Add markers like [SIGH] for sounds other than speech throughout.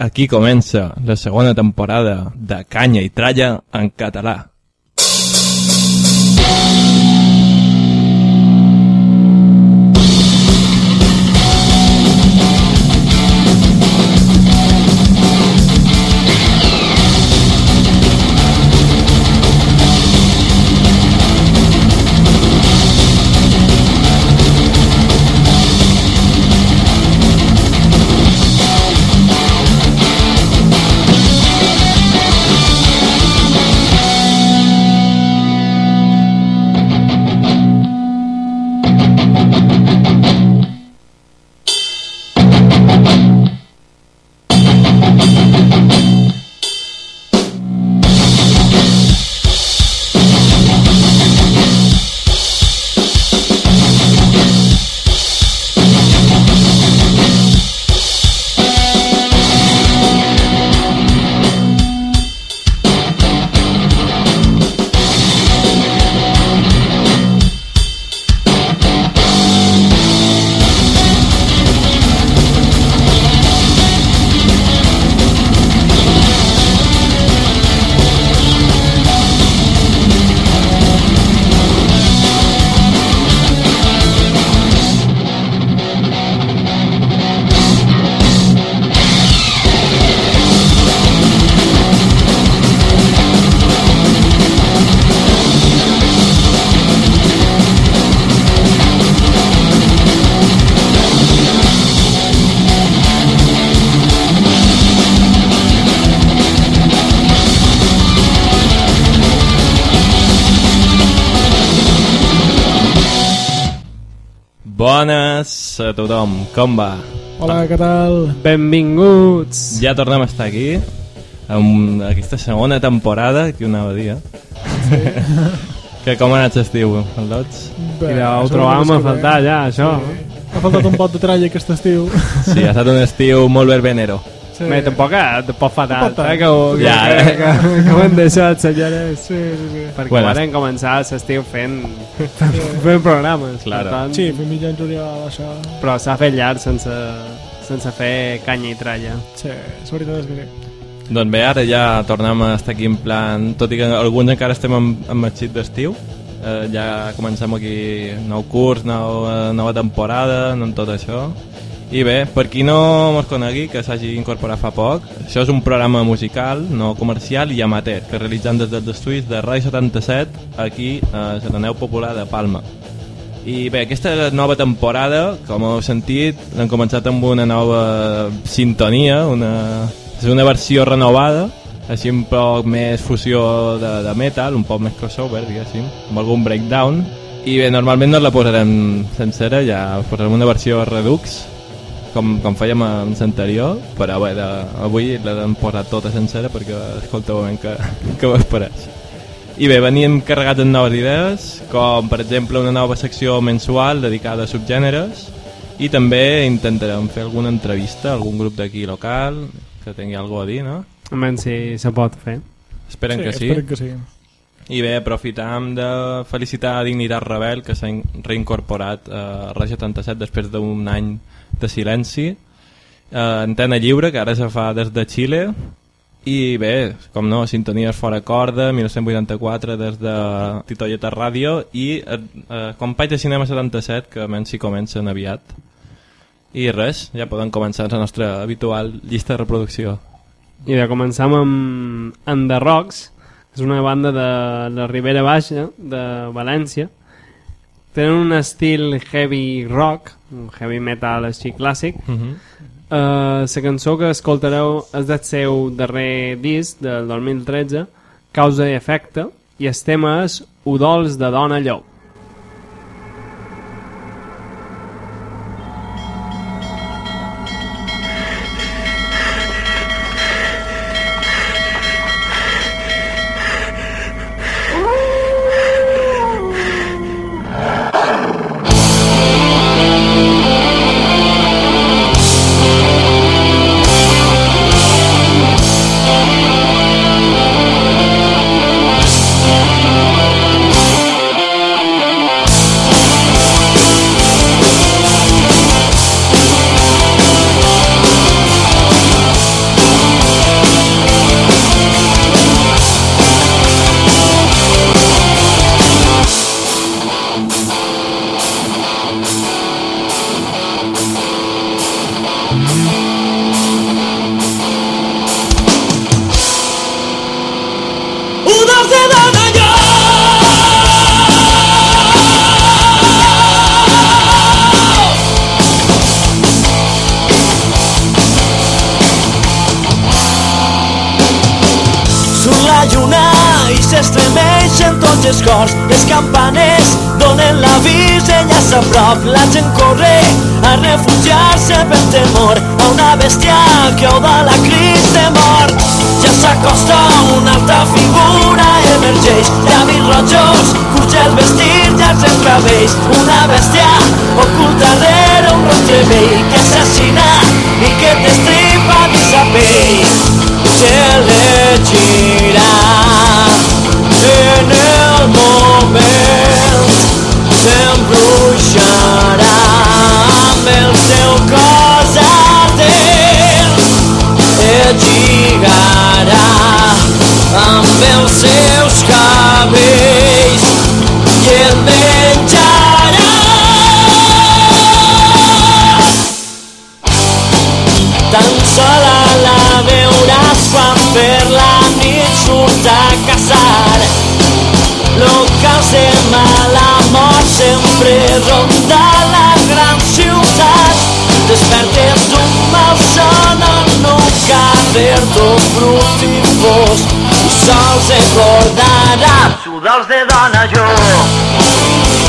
Aquí comença la segona temporada de Canya i Tralla en català. A tothom, com va? Hola, què tal? Benvinguts! Ja tornem a estar aquí amb aquesta segona temporada que ho anava a dir, eh? [LAUGHS] que com ha anat l'estiu, Aldots? Bé, I ho trobàvem a faltar ja, això. Ha faltat un pot de tralla aquest estiu. Sí, ha estat un estiu molt verbenero. Sí. Bé, tampoc, eh, tampoc fa tant, Tampoc tant. eh, que, ho, Ja, que, eh? que, que ho hem deixat, senyores. Sí, sí, sí. Perquè Bueno, vam començar l'estiu fent, fent programes. Claro. Per tant, Sí, fem mitjan juliol, això. Però s'ha fet llarg sense, sense fer canya i tralla. Sí, la veritat és que sí. Doncs bé, ara ja tornem a estar aquí en plan... Tot i que alguns encara estem en, en matxit d'estiu, eh, ja comencem aquí nou curs, nou, eh, nova temporada, amb tot això. I bé, per qui no mos conegui, que s'hagi incorporat fa poc, això és un programa musical, no comercial i amateur, que realitzem des dels estudis de Ràdio 77, aquí a l'Ateneu Popular de Palma. I bé, aquesta nova temporada, com heu sentit, hem començat amb una nova sintonia, una, és una versió renovada, així un poc més fusió de, de metal, un poc més crossover, diguéssim, amb algun breakdown. I bé, normalment no la posarem sencera, ja posarem una versió redux, com, com fèiem amb l'anterior, però bé, de, avui l'hem posat tota sencera perquè escolteu ben que, [LAUGHS] que ho espereix. I bé, venim carregats amb noves idees, com per exemple una nova secció mensual dedicada a subgèneres i també intentarem fer alguna entrevista a algun grup d'aquí local que tingui alguna a dir, no? Almenys si se pot fer. Esperen sí, que sí. Esperen que sí. I bé, aprofitam de felicitar a Dignitat Rebel que s'ha in- reincorporat a Ràdio 77 després d'un any de silenci. Eh, antena lliure, que ara se fa des de Xile. I bé, com no, Sintonies fora corda, 1984 des de Titoieta Ràdio i eh, eh, Companys de Cinema 77 que menys si comencen aviat. I res, ja poden començar la nostra habitual llista de reproducció. I de començar amb, que és una banda de la Ribera Baixa, de València. Tenen un estil heavy rock, heavy metal així clàssic. Uh -huh. Uh, la cançó que escoltareu és del seu darrer disc del 2013, Causa i Efecte, i el tema és Udols de Dona Llop. Oda la cris de mort. Ja s'acosta una altra figura, emergeix, llavis rojos, curts el vestit, llargs els cabells, una bèstia oculta rere un rostre vell que assassina i que destripa dins la pell. Amb els seus cabells i el menjarà tan sola la veuràs quan per la nit surt a caçar locals de mala mort sempre ronda la gran ciutat. Despertes d'un mal son en un carrer tot fosc sols recordarà sudals de dona jo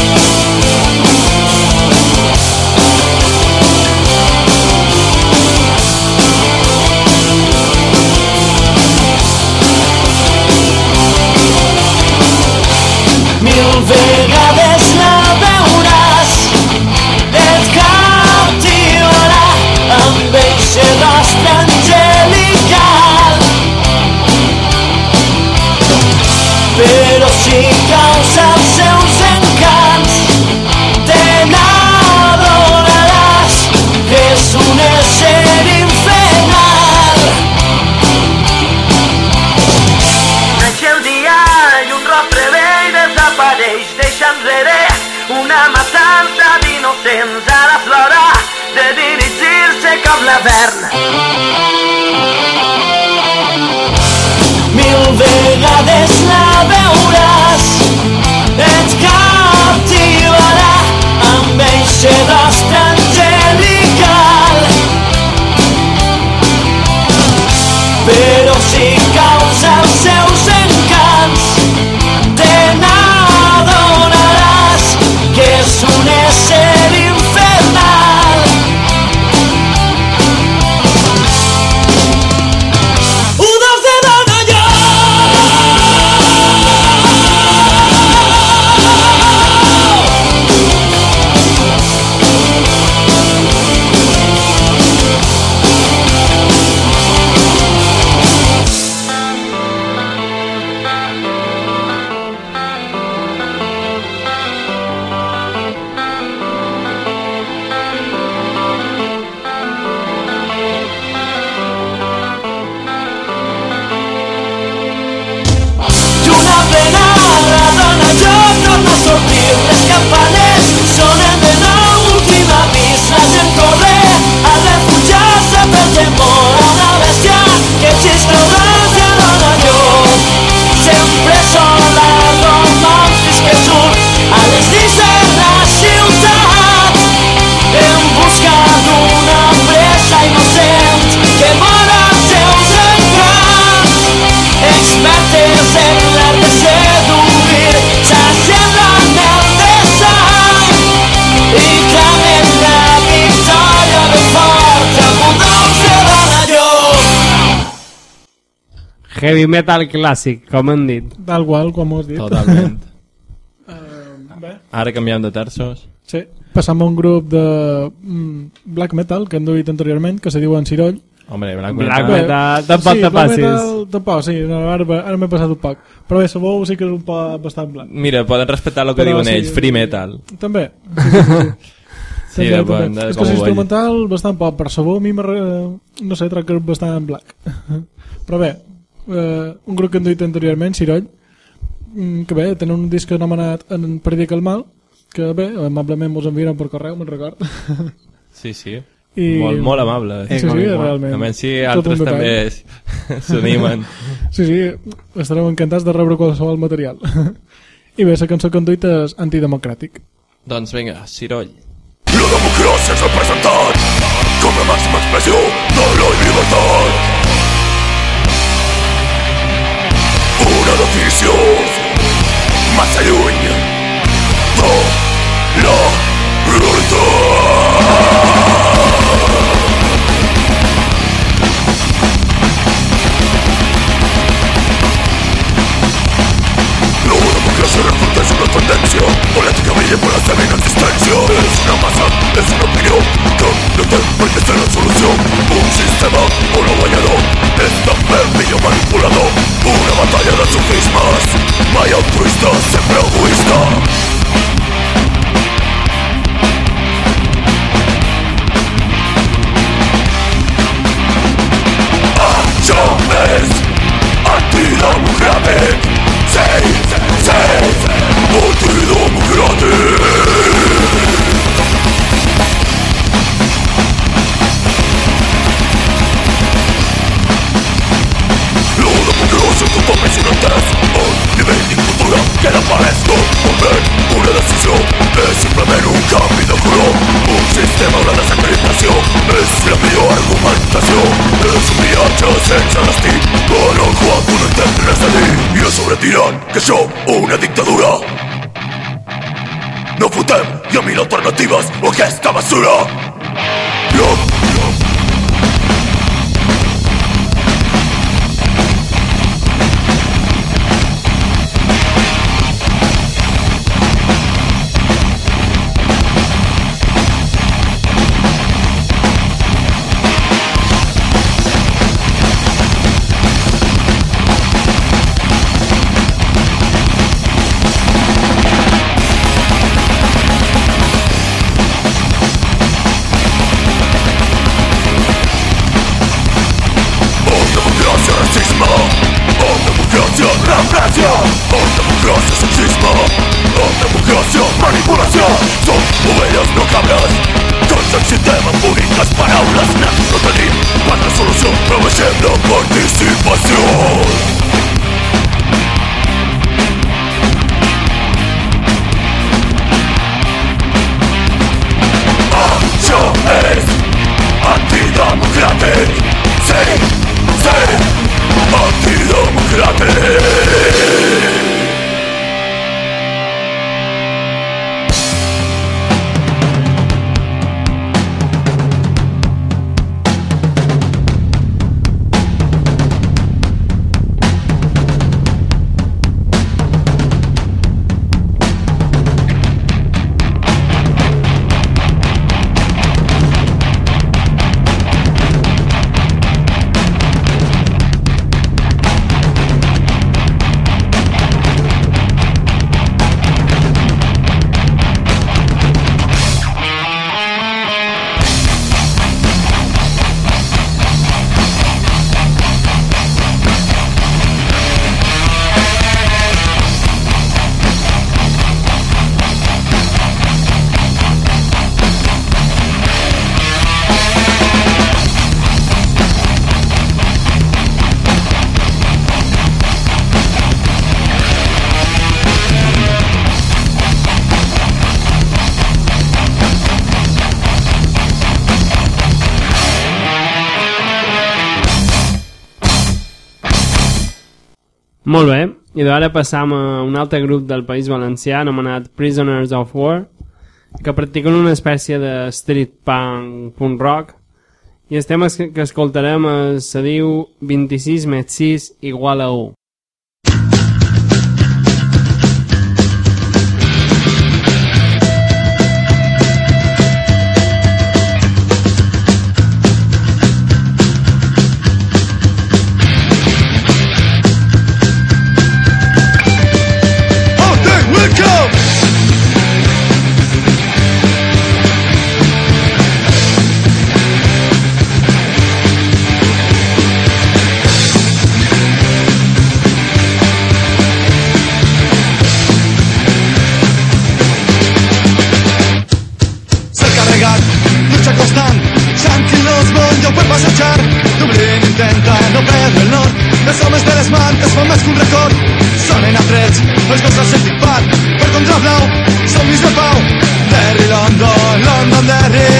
Heavy metal clàssic, com han dit. Tal qual, com ho has dit. Totalment. [LAUGHS] Bé, Ara canviem de terços. sí. Passam a un grup de mm, black metal que hem duit anteriorment, que se diuen Ciroll. Hombre, Black Black Metal. Metal, tampoc sí, te black passis. metal, tampoc, sí, no, ara, ara m'he passat un poc. Però bé, sabou sí que és un poc bastant blanc. Mira, poden respectar el que Però diuen sí, ells, free metal. També. Sí, sí, sí. [LAUGHS] Sí, També, depèn també. de És que ho l'instrumental bastant poc, per sabó a mi no sé, troc que és bastant black. [LAUGHS] Però bé, eh, un grup que hem dit anteriorment, Ciroll, mm, que bé, tenen un disc anomenat En Predica el Mal, que bé, amablement mos enviaran per correu, me'n record. [LAUGHS] Sí, sí. I... Molt, molt amable. Sí, sí, realment. A menys si altres també [LAUGHS] s'animen. [LAUGHS] Sí, sí, estarem encantats de rebre qualsevol material. I bé, la cançó que hem duit és Antidemocràtic. doncs vinga, Ciroll. La democràcia s'ha presentat com la màxima expressió de la llibertat. Una noticia. Más allá de la realidad. se refuta es una tendencia. Política brilla por la existencia Es una masa, es una opinión Que no te permite la solución. Un sistema definició egoistes Mai altruista, sempre egoista Això és antidemocràtic Sí, sí, d'incultura queda palès tot moment Una decisió és simplement un canvi de color Un sistema, una desacreditació És la millor argumentació És un viatge sense destí En el qual tu no entens res a dir I a sobre diran que som una dictadura. No fotem i a mil alternatives o aquesta basura. No, Molt bé, i d'ara passam a un altre grup del País Valencià anomenat Prisoners of War, que practiquen una espècie de street punk, punk rock, i el tema que, que escoltarem es, se diu 26 més 6 igual a 1. Fan més que un record. Sonen a trets, els gossos al Celtic Park, per contra blau, somnis de pau. Derry, London, London, Derry,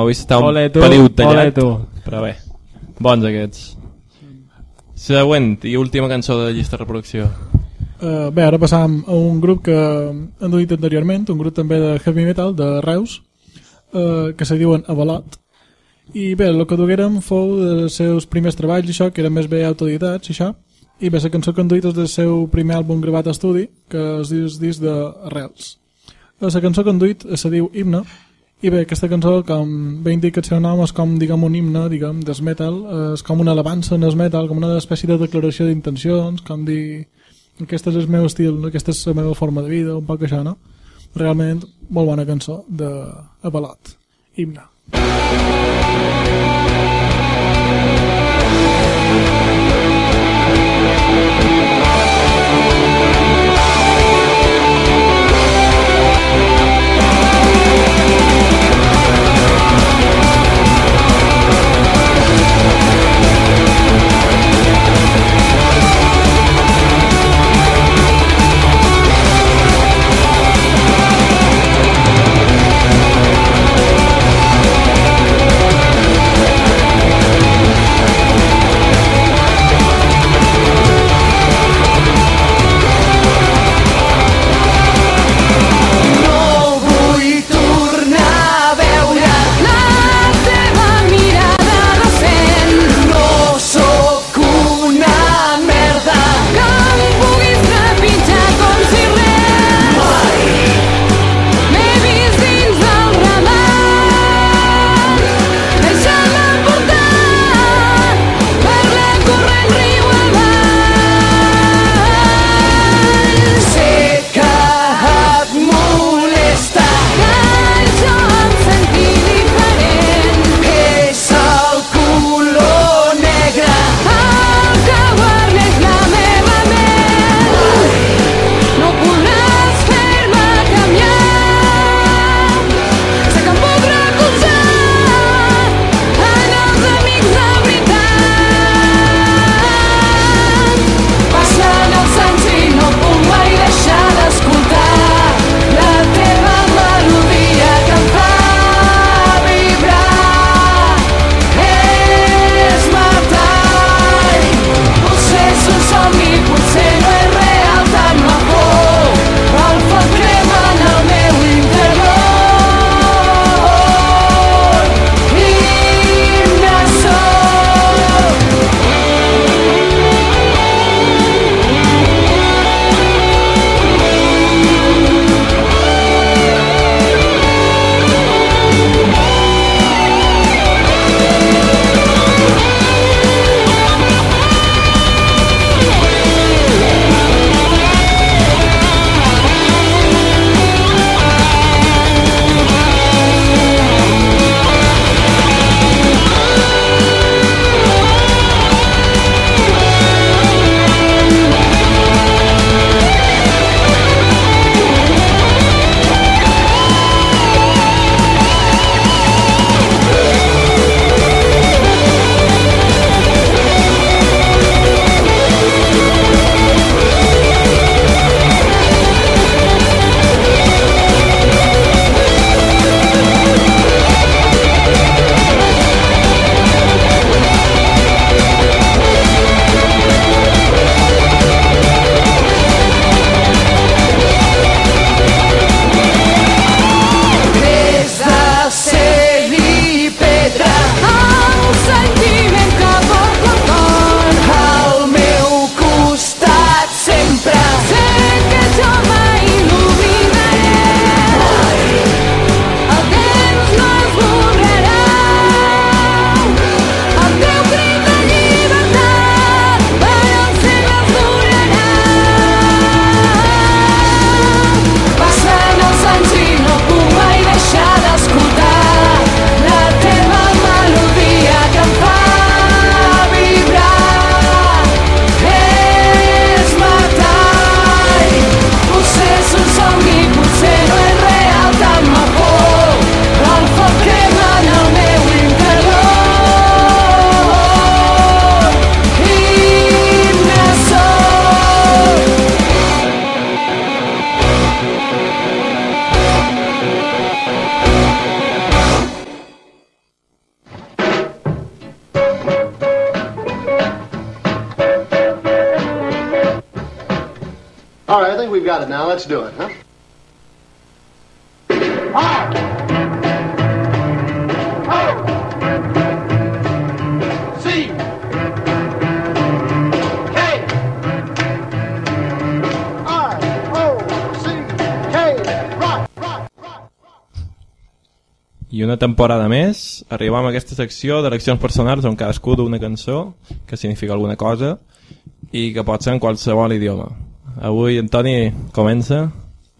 Heu vist, està un Ole tu, peliu ole tallat, tu. però bé, bons aquests. Següent i última cançó de la llista de reproducció. Uh, bé, ara passam a un grup que hem dit anteriorment, un grup també de heavy metal de Reus, uh, que se diuen Avalot. I bé, el que duguérem fou dels seus primers treballs i això, que eren més bé autoeditats i això. I bé, la cançó que han duit és del seu primer àlbum gravat a estudi, que es diu disc de Arrels. La cançó que han duit se diu Himne, i bé, aquesta cançó, com bé indica el seu nom, és com, diguem, un himne, diguem, del metal, eh, és com una alabança en metal, com una espècie de declaració d'intencions, com dir, aquest és el meu estil, aquesta és la meva forma de vida, un poc això, no? Realment, molt bona cançó de Avalot. Himne. Giochiarla, Let's do it, huh? I una temporada més arribam a aquesta secció d'eleccions personals on cadascú du una cançó que significa alguna cosa i que pot ser en qualsevol idioma. Avui, Antoni, comença.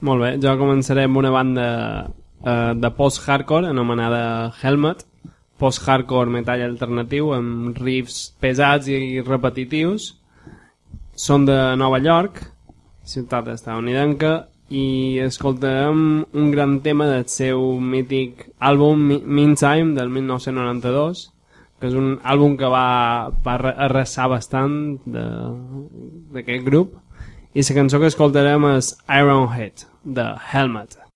Molt bé, jo començaré amb una banda eh, de post-hardcore anomenada Helmet, post-hardcore metall alternatiu amb riffs pesats i repetitius. Són de Nova York, ciutat estadounidenca, i escoltarem un gran tema del seu mític àlbum Meantime del 1992 que és un àlbum que va, va arra- arrasar bastant d'aquest grup i la cançó que escoltarem és Ironhead de Helmet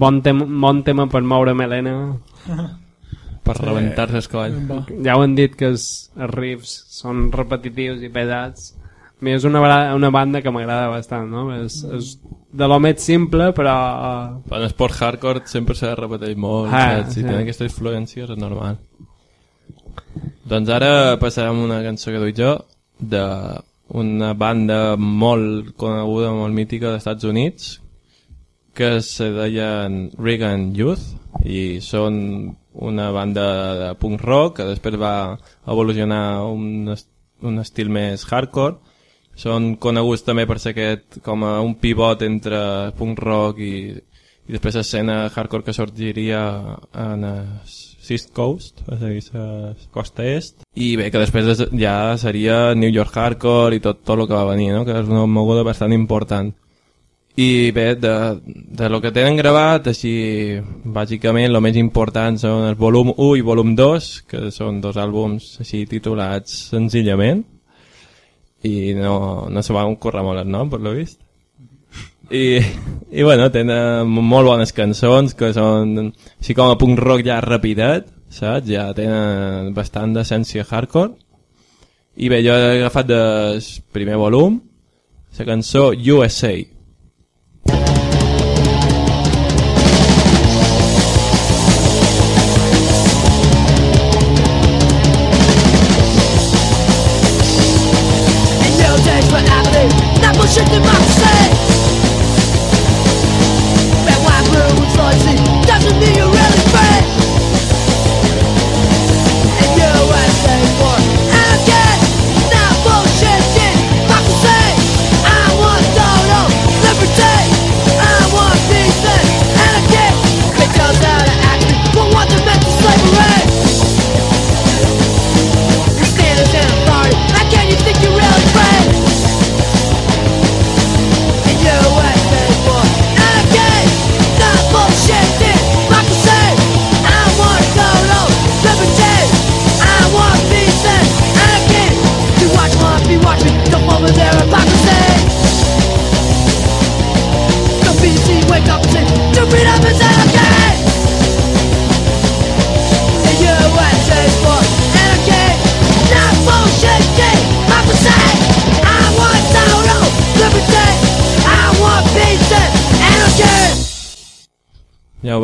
bon, tem bon tema per moure melena [LAUGHS] Per rebentar-se el coll. Ja ho han dit que els, els riffs són repetitius i pesats a mi és una, una banda que m'agrada bastant no? és, és de lo més simple però En esport hardcore sempre s'ha de repetir molt, Ah, saps? Si sí. tenen aquestes influències és normal. Doncs ara passarem una cançó que duc jo de una banda molt coneguda, molt mítica dels Estats Units que se deien Reagan Youth i són una banda de punk rock que després va evolucionar un, est un estil més hardcore són coneguts també per ser aquest com a un pivot entre punk rock i, i després escena hardcore que sorgiria en East Coast, és a dir, la costa est, i bé, que després es- ja seria New York Hardcore i tot, tot el que va venir, no? que és una moguda bastant important. I bé, de, de lo que tenen gravat, així, bàsicament, el més important són el volum 1 i volum 2, que són dos àlbums així titulats senzillament, i no, no se va ocórrer molt el nom, per lo vist. I, i bueno, tenen molt bones cançons que són així com a punk rock ja rapidet, saps? Ja tenen bastant d'essència hardcore. I bé, jo he agafat del primer volum la cançó USA.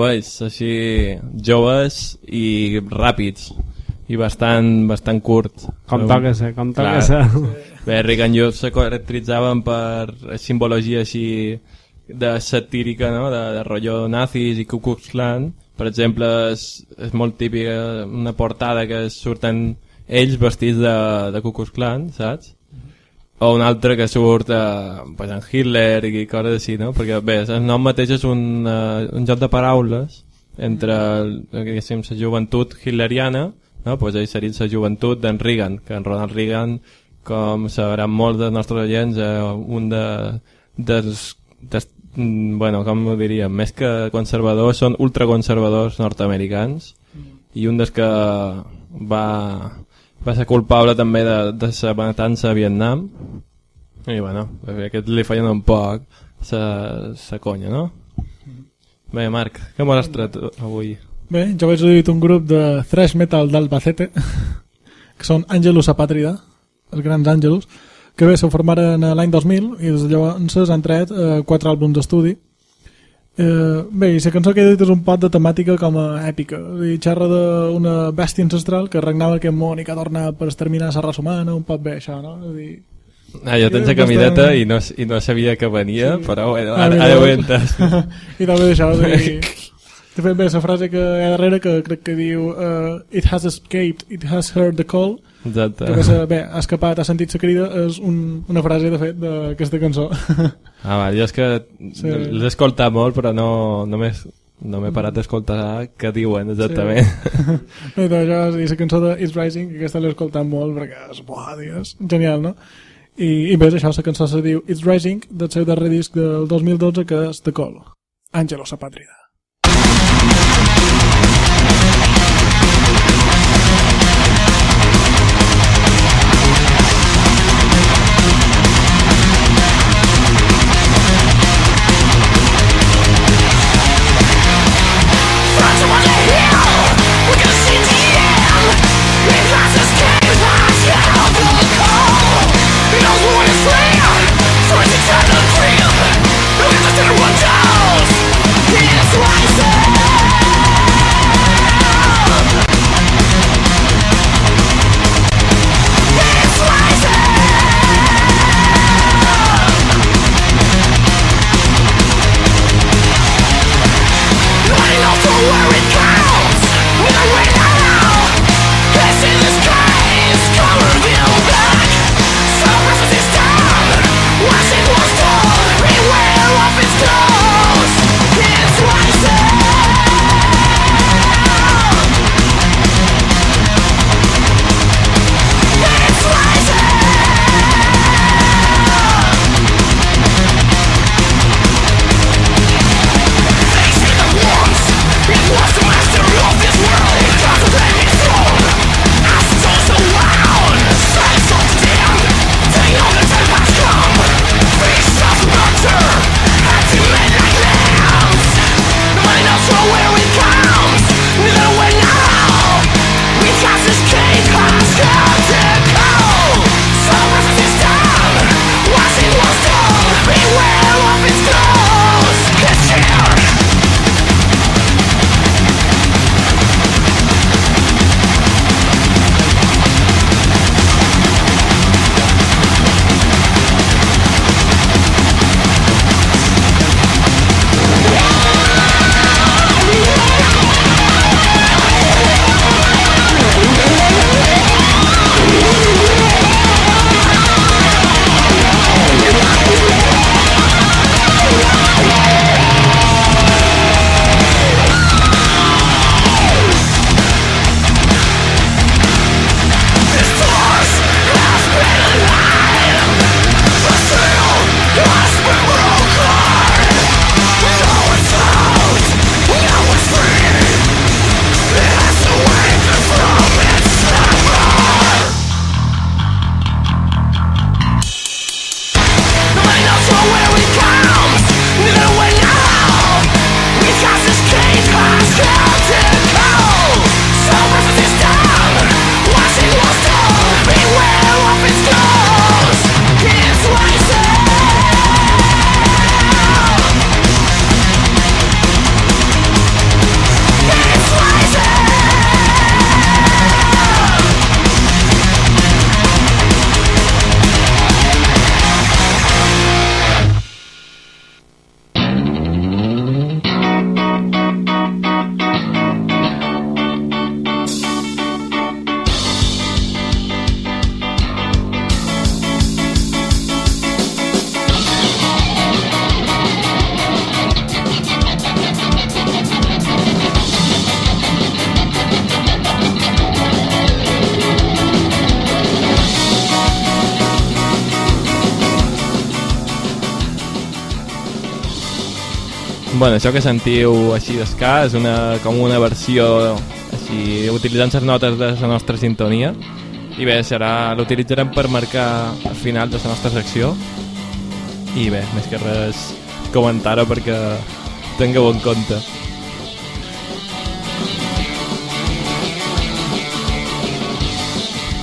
Veus, així joves i ràpids i bastant, bastant curt. Com toca ser, com Clar. ser. [LAUGHS] Bé, Reagan Youth se caracteritzaven per simbologia així de satírica, no? de, de rotllo nazis i Ku Klux Klan. Per exemple, és, és molt típica una portada que surten ells vestits de, de Ku Klux Klan, saps? O un altre que surt eh, pues, en Hitler i coses així, no? Perquè bé, el nom mateix és un, uh, un joc de paraules entre diguéssim, la joventut hitleriana, no? pues ell seria la joventut d'en Reagan, que en Ronald Reagan, com sabran molts dels nostres agents, eh, un de, dels, des, mm, bueno, com ho diríem, més que conservadors, són ultraconservadors nord-americans, i un dels que va, va ser culpable també de, de la matança a Vietnam, i bueno, aquest li feien un poc la conya, no? Bé, Marc, què m'has tret avui? Bé, jo vaig dit un grup de thrash metal d'Albacete, [LAUGHS] que són Angelus Apàtrida, els grans Angelus, que bé, se formaren eh, l'any 2000 i des de llavors han tret eh, quatre àlbums d'estudi. Eh, bé, i la cançó que he dit és un pot de temàtica com a èpica. Dir, xerra d'una bèstia ancestral que regnava aquest món i que ha tornat per exterminar la raça humana, un poc bé això, no? És a dir, Ah, jo tens la Bastant- camiseta i no, i no sabia que venia, sí. però bueno, Ah, ara, ara ho he entès. [LAUGHS] I també això, dir, [LAUGHS] de fet bé, la frase que hi ha darrere que crec que diu uh, It has escaped, it has heard the call Exacte. que bé, s'ha- bé, ha escapat, ha sentit la crida és un, una frase de fet d'aquesta cançó [LAUGHS] Ah, va, jo és que Sí. l'he escoltat molt, però no, només no m'he parat d'escoltar què diuen exactament. Sí. [LAUGHS] no, i doncs, a dir, la cançó de It's Rising que aquesta l'he escoltat molt perquè és, buah, dies, genial, no? I, i bé, això, la cançó se diu It's Rising del seu darrer disc del 2012 que és The Call Àngelo Sapàtrida Bueno, això que sentiu així d'esca és una, com una versió així, utilitzant les notes de la nostra sintonia. I bé, serà l'utilitzarem per marcar el final de la nostra secció. I bé, més que res comentar-ho perquè tingueu en compte.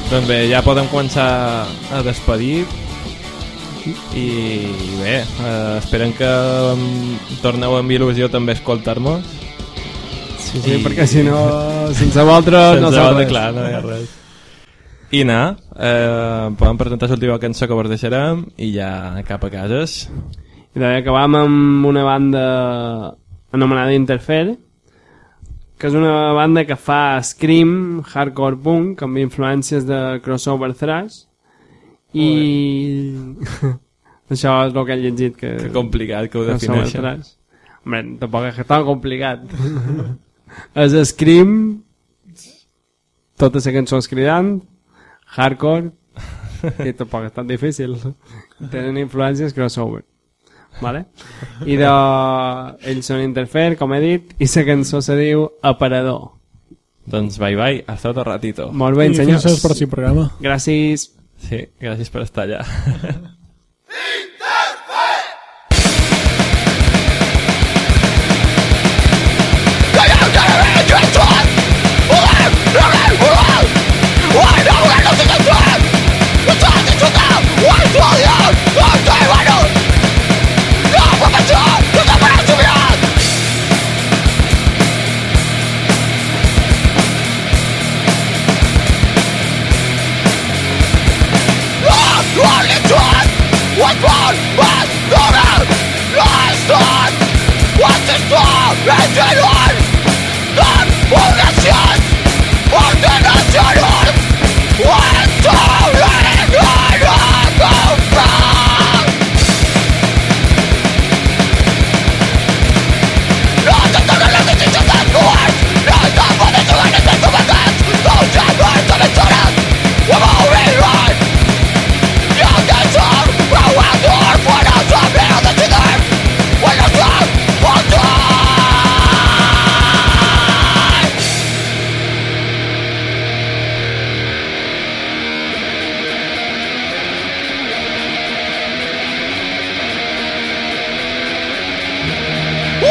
Doncs bé, ja podem començar a despedir i bé, eh, esperem que em, torneu amb il·lusió també a escoltar-nos Sí, sí, I- perquè si no, sense vosaltres no sap res. clar, no hi ha res. I anar, eh, podem presentar l'última cançó que vos deixarem i ja cap a cases. I també acabam amb una banda anomenada Interfere, que és una banda que fa scream, hardcore punk, amb influències de crossover thrash, i... [LAUGHS] Això és el que he llegit, que... Que complicat que ho defineixen. Hombre, tampoc és tan complicat. [LAUGHS] és scream, la cançó és cridant, hardcore, [LAUGHS] i tampoc és tan difícil. Tenen influències crossover. Vale? I de... ells són Interfer, com he dit, i la cançó se diu Aparador. Doncs bye bye, hasta otro ratito. Molt bé, I fins senyors. al pròxim programa. Gràcies. Sí, gràcies per estar allà. [LAUGHS] Ordenación, ordenación, ordenación.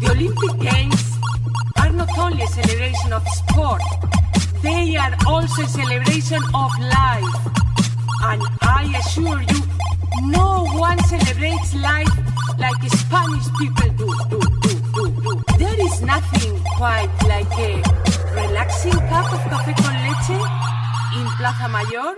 The Olympic Games are not only a celebration of sport, they are also a celebration of life. And I assure you, no one celebrates life like Spanish people do, do, do, do. There is nothing quite like a relaxing cup of café con leche in Plaza Mayor